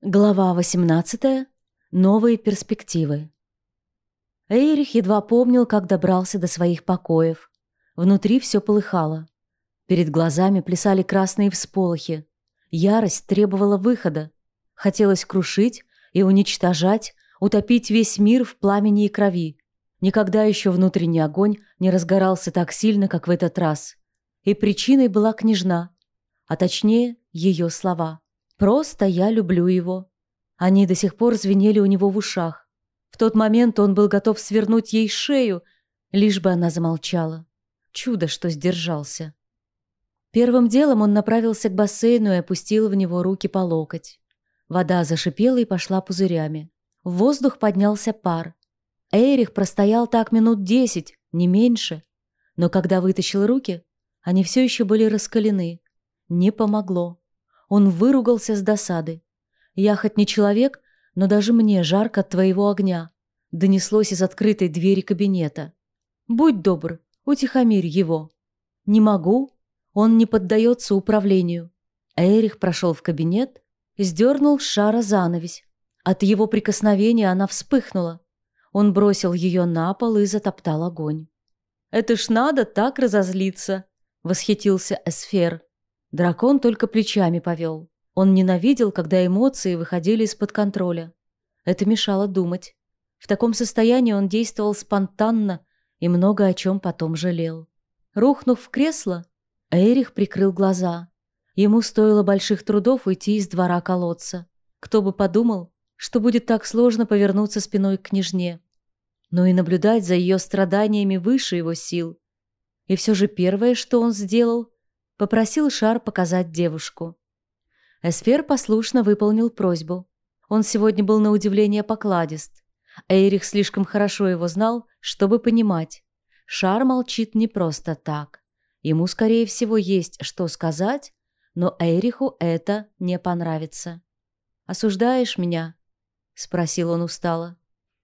Глава 18. Новые перспективы. Эйрих едва помнил, как добрался до своих покоев. Внутри все полыхало. Перед глазами плясали красные всполохи. Ярость требовала выхода. Хотелось крушить и уничтожать, утопить весь мир в пламени и крови. Никогда еще внутренний огонь не разгорался так сильно, как в этот раз. И причиной была княжна, а точнее ее слова. Просто я люблю его. Они до сих пор звенели у него в ушах. В тот момент он был готов свернуть ей шею, лишь бы она замолчала. Чудо, что сдержался. Первым делом он направился к бассейну и опустил в него руки по локоть. Вода зашипела и пошла пузырями. В воздух поднялся пар. Эрих простоял так минут десять, не меньше. Но когда вытащил руки, они все еще были раскалены. Не помогло. Он выругался с досады. «Я хоть не человек, но даже мне жарко от твоего огня», донеслось из открытой двери кабинета. «Будь добр, утихомирь его». «Не могу. Он не поддается управлению». Эрих прошел в кабинет, сдернул с шара занавесь. От его прикосновения она вспыхнула. Он бросил ее на пол и затоптал огонь. «Это ж надо так разозлиться!» — восхитился Эсфер. Дракон только плечами повел. Он ненавидел, когда эмоции выходили из-под контроля. Это мешало думать. В таком состоянии он действовал спонтанно и много о чем потом жалел. Рухнув в кресло, Эрих прикрыл глаза. Ему стоило больших трудов уйти из двора колодца. Кто бы подумал, что будет так сложно повернуться спиной к княжне. Но и наблюдать за ее страданиями выше его сил. И все же первое, что он сделал, Попросил шар показать девушку. Эсфер послушно выполнил просьбу. Он сегодня был на удивление покладист. Эйрих слишком хорошо его знал, чтобы понимать. Шар молчит не просто так. Ему, скорее всего, есть что сказать, но Эйриху это не понравится. «Осуждаешь меня?» — спросил он устало.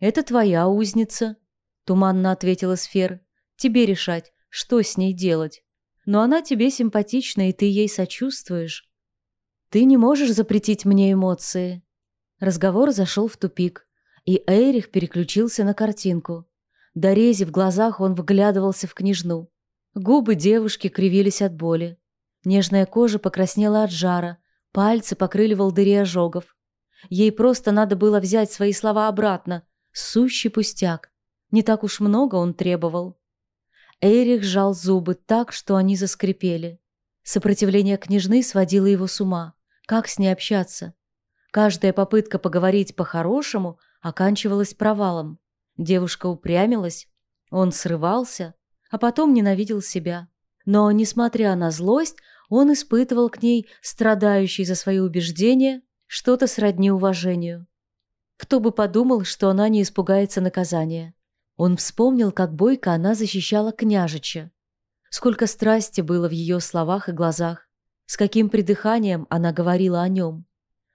«Это твоя узница», — туманно ответила Сфер. «Тебе решать, что с ней делать» но она тебе симпатична, и ты ей сочувствуешь. Ты не можешь запретить мне эмоции. Разговор зашел в тупик, и Эйрих переключился на картинку. До рези в глазах он вглядывался в княжну. Губы девушки кривились от боли. Нежная кожа покраснела от жара, пальцы покрыли волдыри ожогов. Ей просто надо было взять свои слова обратно. Сущий пустяк. Не так уж много он требовал. Эрих сжал зубы так, что они заскрипели. Сопротивление княжны сводило его с ума. Как с ней общаться? Каждая попытка поговорить по-хорошему оканчивалась провалом. Девушка упрямилась, он срывался, а потом ненавидел себя. Но, несмотря на злость, он испытывал к ней, страдающий за свои убеждения, что-то сродни уважению. Кто бы подумал, что она не испугается наказания. Он вспомнил, как бойко она защищала княжича. Сколько страсти было в ее словах и глазах. С каким придыханием она говорила о нем.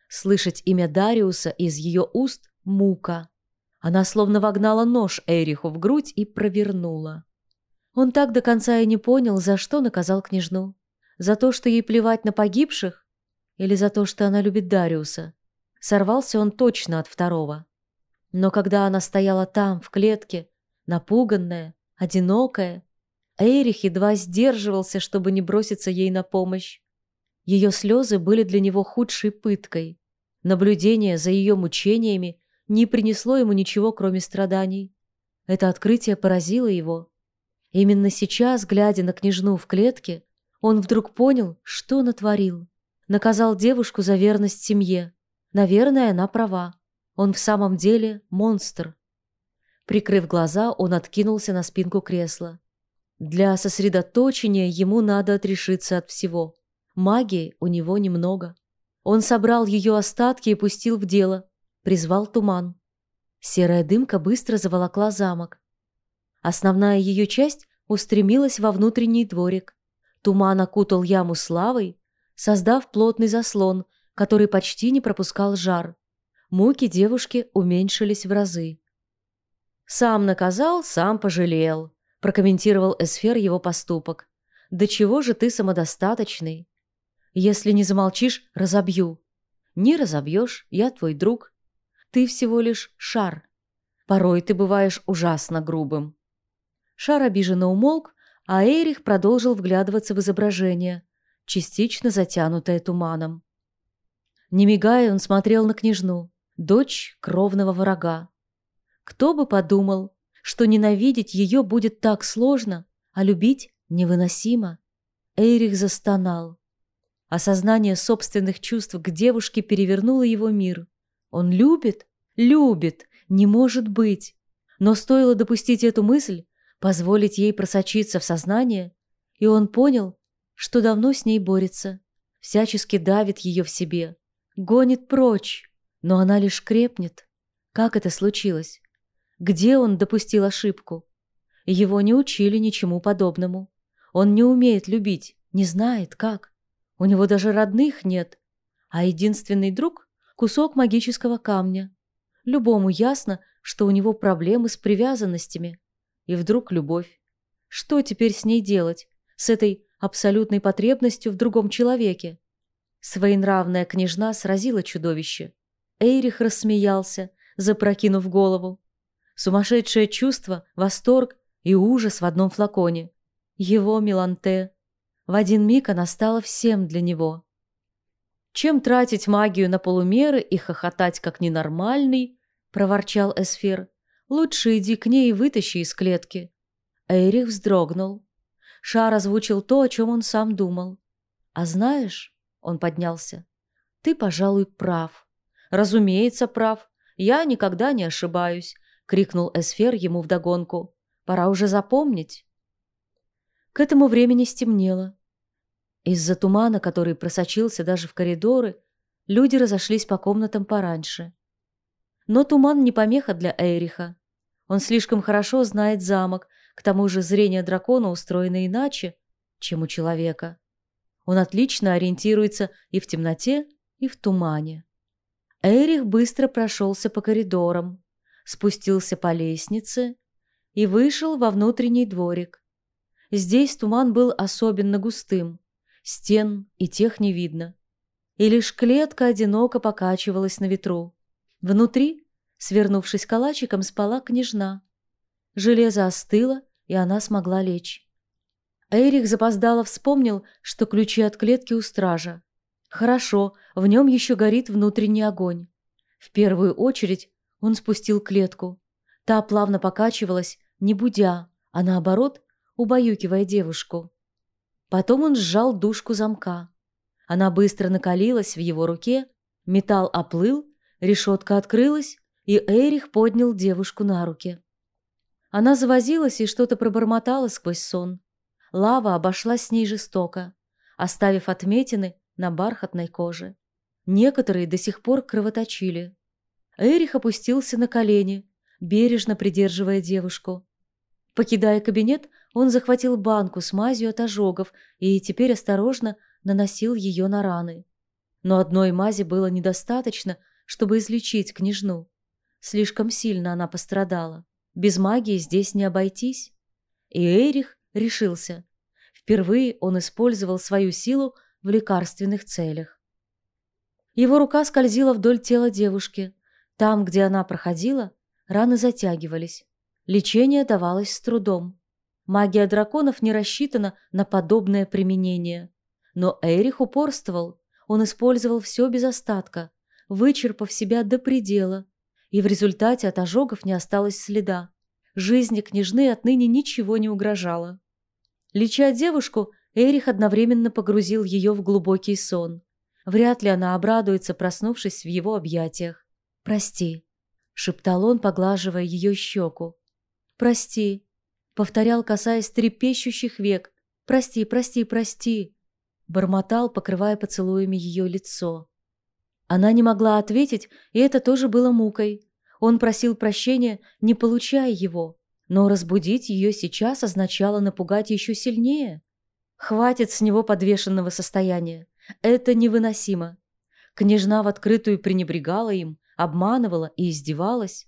Слышать имя Дариуса из ее уст – мука. Она словно вогнала нож Эриху в грудь и провернула. Он так до конца и не понял, за что наказал княжну. За то, что ей плевать на погибших? Или за то, что она любит Дариуса? Сорвался он точно от второго. Но когда она стояла там, в клетке, напуганная, одинокая. Эрих едва сдерживался, чтобы не броситься ей на помощь. Ее слезы были для него худшей пыткой. Наблюдение за ее мучениями не принесло ему ничего, кроме страданий. Это открытие поразило его. Именно сейчас, глядя на княжну в клетке, он вдруг понял, что натворил. Наказал девушку за верность семье. Наверное, она права. Он в самом деле монстр. Прикрыв глаза, он откинулся на спинку кресла. Для сосредоточения ему надо отрешиться от всего. Магии у него немного. Он собрал ее остатки и пустил в дело. Призвал туман. Серая дымка быстро заволокла замок. Основная ее часть устремилась во внутренний дворик. Туман окутал яму славой, создав плотный заслон, который почти не пропускал жар. Муки девушки уменьшились в разы. «Сам наказал, сам пожалел», – прокомментировал Эсфер его поступок. «Да чего же ты самодостаточный? Если не замолчишь, разобью. Не разобьешь, я твой друг. Ты всего лишь шар. Порой ты бываешь ужасно грубым». Шар обиженно умолк, а Эрих продолжил вглядываться в изображение, частично затянутое туманом. Не мигая, он смотрел на княжну, дочь кровного врага. Кто бы подумал, что ненавидеть ее будет так сложно, а любить невыносимо. Эйрих застонал. Осознание собственных чувств к девушке перевернуло его мир. Он любит? Любит! Не может быть! Но стоило допустить эту мысль, позволить ей просочиться в сознание, и он понял, что давно с ней борется, всячески давит ее в себе, гонит прочь, но она лишь крепнет. Как это случилось? Где он допустил ошибку? Его не учили ничему подобному. Он не умеет любить, не знает как. У него даже родных нет. А единственный друг – кусок магического камня. Любому ясно, что у него проблемы с привязанностями. И вдруг любовь. Что теперь с ней делать? С этой абсолютной потребностью в другом человеке? Своенравная княжна сразила чудовище. Эйрих рассмеялся, запрокинув голову. Сумасшедшее чувство, восторг и ужас в одном флаконе. Его Миланте. В один миг она стала всем для него. «Чем тратить магию на полумеры и хохотать как ненормальный?» – проворчал Эсфир. «Лучше иди к ней и вытащи из клетки». Эрих вздрогнул. Шар озвучил то, о чем он сам думал. «А знаешь...» – он поднялся. «Ты, пожалуй, прав. Разумеется, прав. Я никогда не ошибаюсь», – крикнул Эсфер ему вдогонку. «Пора уже запомнить». К этому времени стемнело. Из-за тумана, который просочился даже в коридоры, люди разошлись по комнатам пораньше. Но туман не помеха для Эриха. Он слишком хорошо знает замок, к тому же зрение дракона устроено иначе, чем у человека. Он отлично ориентируется и в темноте, и в тумане. Эрих быстро прошелся по коридорам, спустился по лестнице и вышел во внутренний дворик. Здесь туман был особенно густым, стен и тех не видно. И лишь клетка одиноко покачивалась на ветру. Внутри, свернувшись калачиком, спала княжна. Железо остыло, и она смогла лечь. Эрих запоздало вспомнил, что ключи от клетки у стража. Хорошо, в нем еще горит внутренний огонь. В первую очередь он спустил клетку. Та плавно покачивалась, не будя, а наоборот, убаюкивая девушку. Потом он сжал дужку замка. Она быстро накалилась в его руке, металл оплыл, решетка открылась, и Эрих поднял девушку на руки. Она завозилась и что-то пробормотала сквозь сон. Лава обошлась с ней жестоко, оставив отметины на бархатной коже. Некоторые до сих пор кровоточили. Эрих опустился на колени, бережно придерживая девушку. Покидая кабинет, он захватил банку с мазью от ожогов и теперь осторожно наносил ее на раны. Но одной мази было недостаточно, чтобы излечить княжну. Слишком сильно она пострадала. Без магии здесь не обойтись. И Эрих решился. Впервые он использовал свою силу в лекарственных целях. Его рука скользила вдоль тела девушки. Там, где она проходила, раны затягивались. Лечение давалось с трудом. Магия драконов не рассчитана на подобное применение. Но Эрих упорствовал. Он использовал все без остатка, вычерпав себя до предела. И в результате от ожогов не осталось следа. Жизни княжны отныне ничего не угрожало. Леча девушку, Эрих одновременно погрузил ее в глубокий сон. Вряд ли она обрадуется, проснувшись в его объятиях. «Прости», — шептал он, поглаживая ее щеку. «Прости», Повторял, касаясь трепещущих век. «Прости, прости, прости!» Бормотал, покрывая поцелуями ее лицо. Она не могла ответить, и это тоже было мукой. Он просил прощения, не получая его. Но разбудить ее сейчас означало напугать еще сильнее. Хватит с него подвешенного состояния. Это невыносимо. Княжна в открытую пренебрегала им, обманывала и издевалась.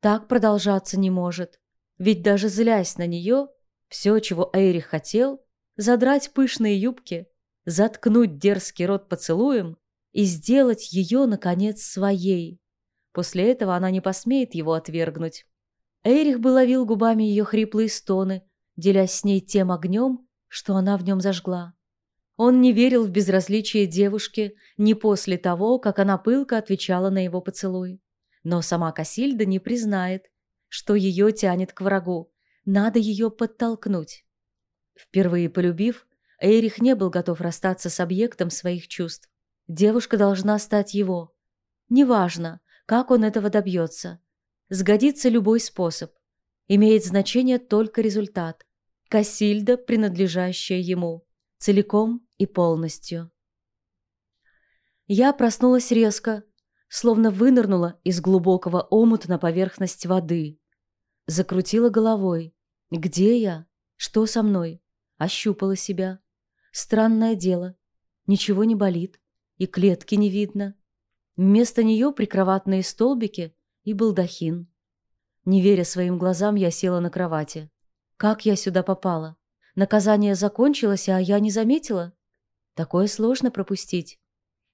Так продолжаться не может. Ведь даже злясь на нее, все, чего Эйрих хотел, задрать пышные юбки, заткнуть дерзкий рот поцелуем, и сделать ее, наконец, своей. После этого она не посмеет его отвергнуть. Эрих бы ловил губами ее хриплые стоны, делясь с ней тем огнем, что она в нем зажгла. Он не верил в безразличие девушки ни после того, как она пылко отвечала на его поцелуй. Но сама Касильда не признает, что ее тянет к врагу. Надо ее подтолкнуть. Впервые полюбив, Эрих не был готов расстаться с объектом своих чувств. Девушка должна стать его. Неважно, как он этого добьется. Сгодится любой способ. Имеет значение только результат. Касильда, принадлежащая ему. Целиком и полностью. Я проснулась резко, словно вынырнула из глубокого омута на поверхность воды. Закрутила головой. Где я? Что со мной? Ощупала себя. Странное дело. Ничего не болит. И клетки не видно. Вместо нее прикроватные столбики и балдахин. Не веря своим глазам, я села на кровати. Как я сюда попала? Наказание закончилось, а я не заметила? Такое сложно пропустить.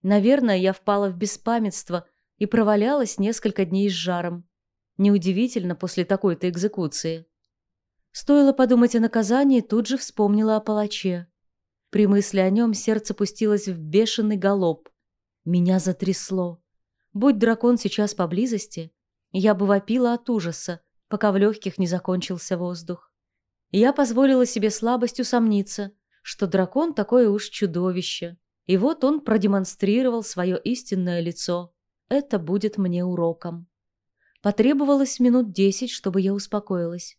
Наверное, я впала в беспамятство и провалялась несколько дней с жаром. Неудивительно после такой-то экзекуции. Стоило подумать о наказании, тут же вспомнила о палаче. При мысли о нем сердце пустилось в бешеный галоп. Меня затрясло. Будь дракон сейчас поблизости, я бы вопила от ужаса, пока в легких не закончился воздух. Я позволила себе слабостью сомниться, что дракон такое уж чудовище. И вот он продемонстрировал свое истинное лицо. Это будет мне уроком. Потребовалось минут десять, чтобы я успокоилась.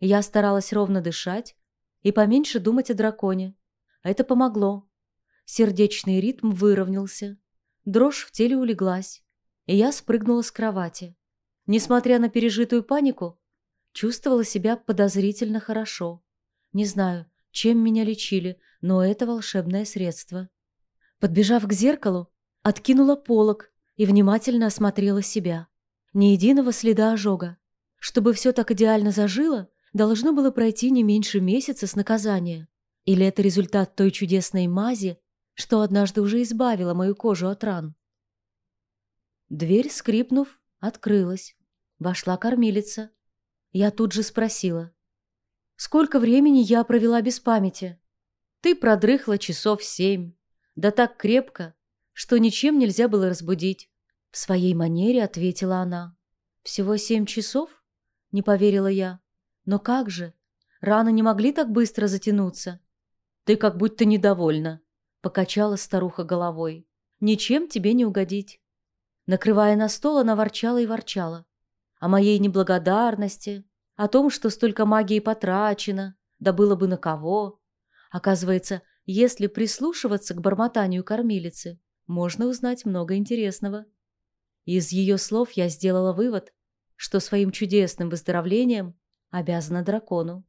Я старалась ровно дышать и поменьше думать о драконе. Это помогло. Сердечный ритм выровнялся. Дрожь в теле улеглась, и я спрыгнула с кровати. Несмотря на пережитую панику, чувствовала себя подозрительно хорошо. Не знаю, чем меня лечили, но это волшебное средство. Подбежав к зеркалу, откинула полог и внимательно осмотрела себя. Ни единого следа ожога. Чтобы все так идеально зажило, должно было пройти не меньше месяца с наказания. Или это результат той чудесной мази, что однажды уже избавила мою кожу от ран. Дверь, скрипнув, открылась. Вошла кормилица. Я тут же спросила. Сколько времени я провела без памяти? Ты продрыхла часов семь. Да так крепко, что ничем нельзя было разбудить. В своей манере ответила она. Всего семь часов? Не поверила я. Но как же? Раны не могли так быстро затянуться. Ты как будто недовольна. Покачала старуха головой. Ничем тебе не угодить. Накрывая на стол, она ворчала и ворчала. О моей неблагодарности, о том, что столько магии потрачено, да было бы на кого. Оказывается, если прислушиваться к бормотанию кормилицы, можно узнать много интересного. Из ее слов я сделала вывод, что своим чудесным выздоровлением обязана дракону.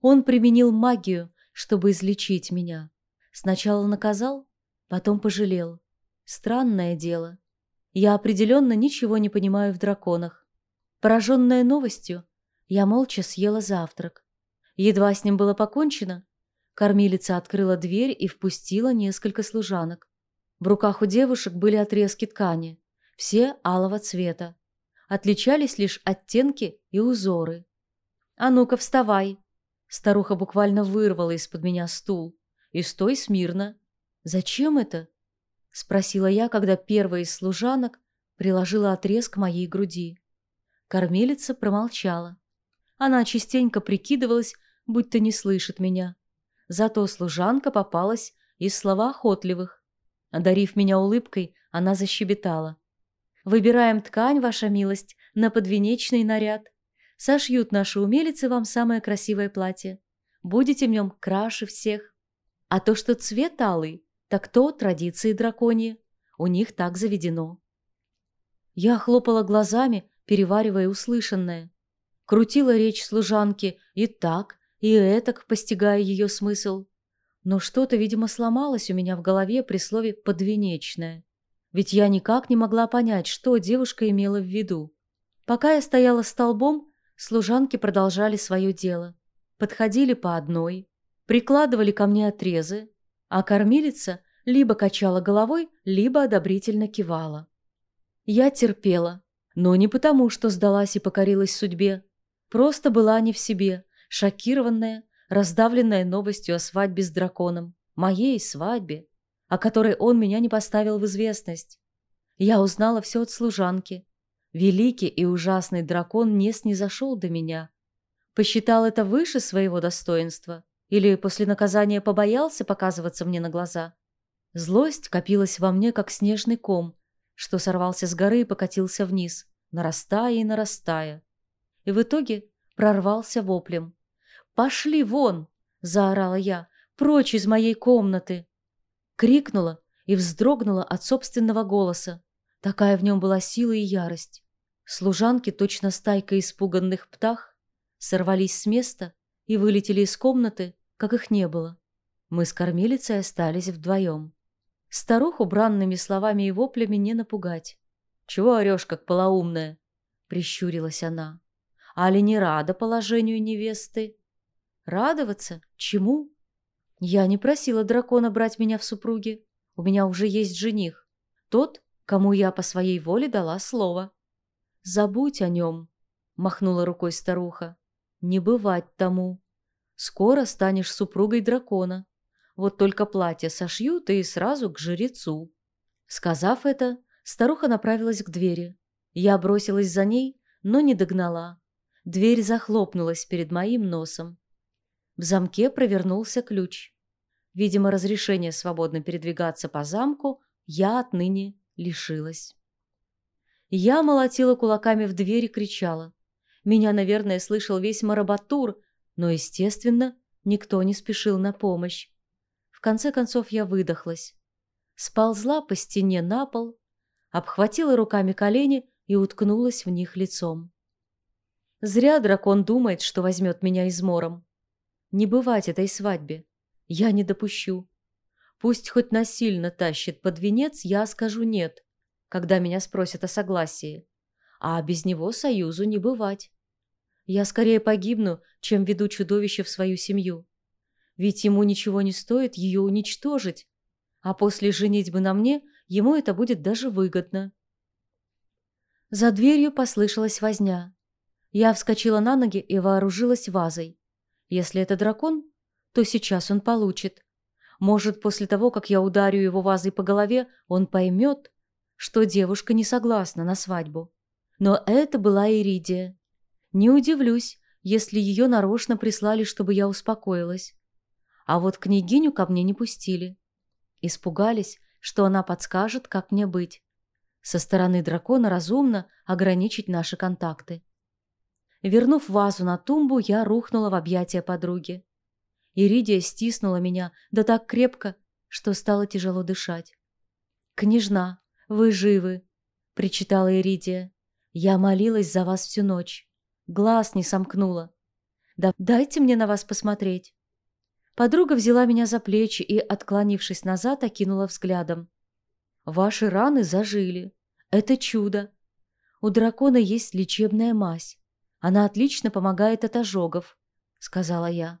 Он применил магию, чтобы излечить меня. Сначала наказал, потом пожалел. Странное дело. Я определенно ничего не понимаю в драконах. Пораженная новостью, я молча съела завтрак. Едва с ним было покончено, кормилица открыла дверь и впустила несколько служанок. В руках у девушек были отрезки ткани, все алого цвета. Отличались лишь оттенки и узоры. «А ну-ка, вставай!» Старуха буквально вырвала из-под меня стул. «И стой смирно!» «Зачем это?» Спросила я, когда первая из служанок приложила отрез к моей груди. Кормилица промолчала. Она частенько прикидывалась, будто не слышит меня. Зато служанка попалась из слова охотливых. Одарив меня улыбкой, она защебетала. «Выбираем ткань, ваша милость, на подвенечный наряд. Сошьют наши умелицы вам самое красивое платье. Будете в нем краше всех. А то, что цвет алый, так то традиции драконьи. У них так заведено». Я хлопала глазами, переваривая услышанное. Крутила речь служанки и так, и этак, постигая ее смысл. Но что-то, видимо, сломалось у меня в голове при слове «подвенечное». Ведь я никак не могла понять, что девушка имела в виду. Пока я стояла столбом, служанки продолжали свое дело. Подходили по одной, прикладывали ко мне отрезы, а кормилица либо качала головой, либо одобрительно кивала. Я терпела, но не потому, что сдалась и покорилась судьбе. Просто была не в себе, шокированная, раздавленная новостью о свадьбе с драконом. Моей свадьбе, о которой он меня не поставил в известность. Я узнала все от служанки. Великий и ужасный дракон не снизошел до меня. Посчитал это выше своего достоинства. Или после наказания побоялся показываться мне на глаза. Злость копилась во мне, как снежный ком, что сорвался с горы и покатился вниз, нарастая и нарастая. И в итоге прорвался воплем. «Пошли вон!» – заорала я. «Прочь из моей комнаты!» Крикнула и вздрогнула от собственного голоса. Такая в нем была сила и ярость. Служанки, точно стайка испуганных птах, сорвались с места и вылетели из комнаты, как их не было. Мы с кормилицей остались вдвоем. Старуху бранными словами и воплями не напугать. «Чего орешь, как полоумная?» — прищурилась она. «Али не рада положению невесты?» «Радоваться? Чему?» «Я не просила дракона брать меня в супруги. У меня уже есть жених. Тот, кому я по своей воле дала слово». «Забудь о нем», — махнула рукой старуха. «Не бывать тому. Скоро станешь супругой дракона. Вот только платье сошьют и сразу к жрецу». Сказав это, старуха направилась к двери. Я бросилась за ней, но не догнала. Дверь захлопнулась перед моим носом. В замке провернулся ключ. Видимо, разрешение свободно передвигаться по замку я отныне лишилась. Я молотила кулаками в дверь и кричала. Меня, наверное, слышал весь Марабатур, но, естественно, никто не спешил на помощь конце концов я выдохлась. Сползла по стене на пол, обхватила руками колени и уткнулась в них лицом. Зря дракон думает, что возьмет меня измором. Не бывать этой свадьбе. Я не допущу. Пусть хоть насильно тащит под венец, я скажу «нет», когда меня спросят о согласии. А без него союзу не бывать. Я скорее погибну, чем веду чудовище в свою семью ведь ему ничего не стоит ее уничтожить, а после женитьбы на мне ему это будет даже выгодно. За дверью послышалась возня. Я вскочила на ноги и вооружилась вазой. Если это дракон, то сейчас он получит. Может, после того, как я ударю его вазой по голове, он поймет, что девушка не согласна на свадьбу. Но это была Иридия. Не удивлюсь, если ее нарочно прислали, чтобы я успокоилась. А вот княгиню ко мне не пустили. Испугались, что она подскажет, как мне быть. Со стороны дракона разумно ограничить наши контакты. Вернув вазу на тумбу, я рухнула в объятия подруги. Иридия стиснула меня, да так крепко, что стало тяжело дышать. «Княжна, вы живы!» — причитала Иридия. «Я молилась за вас всю ночь. Глаз не сомкнула. Да дайте мне на вас посмотреть». Подруга взяла меня за плечи и, отклонившись назад, окинула взглядом. «Ваши раны зажили. Это чудо. У дракона есть лечебная мазь. Она отлично помогает от ожогов», — сказала я.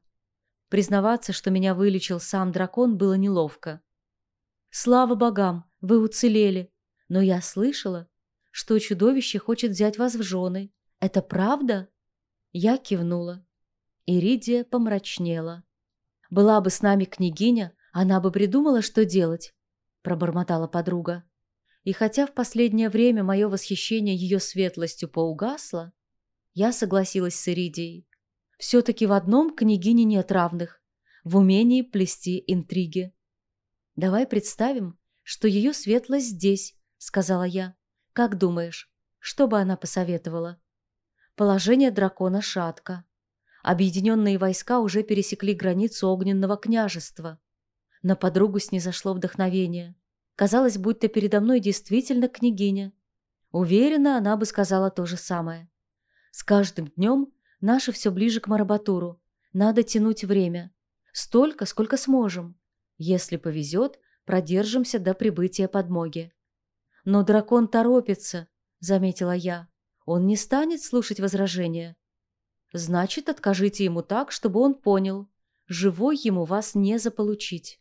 Признаваться, что меня вылечил сам дракон, было неловко. «Слава богам, вы уцелели. Но я слышала, что чудовище хочет взять вас в жены. Это правда?» Я кивнула. Иридия помрачнела. Была бы с нами княгиня, она бы придумала, что делать», — пробормотала подруга. И хотя в последнее время мое восхищение ее светлостью поугасло, я согласилась с Иридией. Все-таки в одном княгине нет равных — в умении плести интриги. «Давай представим, что ее светлость здесь», — сказала я. «Как думаешь, что бы она посоветовала?» Положение дракона шатко. Объединенные войска уже пересекли границу огненного княжества. На подругу снизошло вдохновение. Казалось, будто передо мной действительно княгиня. Уверена, она бы сказала то же самое. С каждым днем наши все ближе к Марабатуру. Надо тянуть время. Столько, сколько сможем. Если повезет, продержимся до прибытия подмоги. Но дракон торопится, заметила я. Он не станет слушать возражения. Значит, откажите ему так, чтобы он понял. Живой ему вас не заполучить.